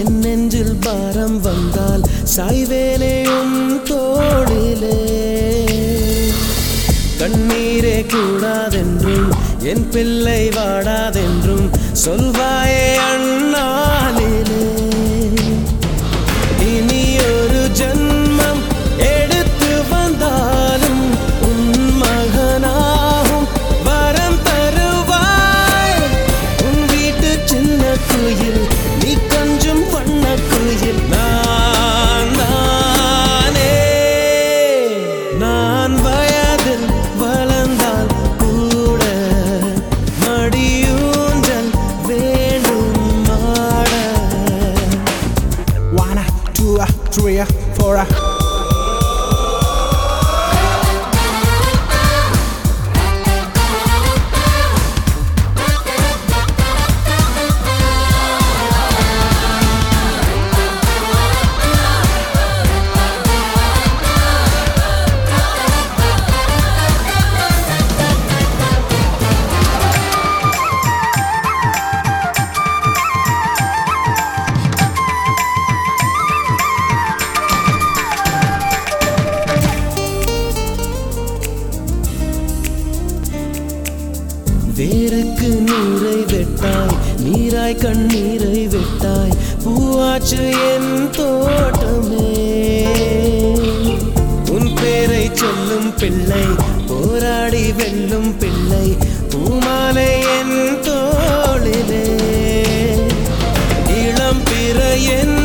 என் நெஞ்சில் பாரம் வந்தால் சாய்வேனேயும் தோழிலே கண்ணீரே கூடாதென்றும் என் பிள்ளை வாடாதென்றும் சொல்வாயே Korea for a வேருக்கு நீரை வெட்டாய் நீராய் கண்ணீரை வெட்டாய் பூவாச்சு என் தோட்டமே. உன் பேரை சொல்லும் பிள்ளை போராடி வெல்லும் பிள்ளை பூமாலை என் தோளிலே. இளம் பிற என்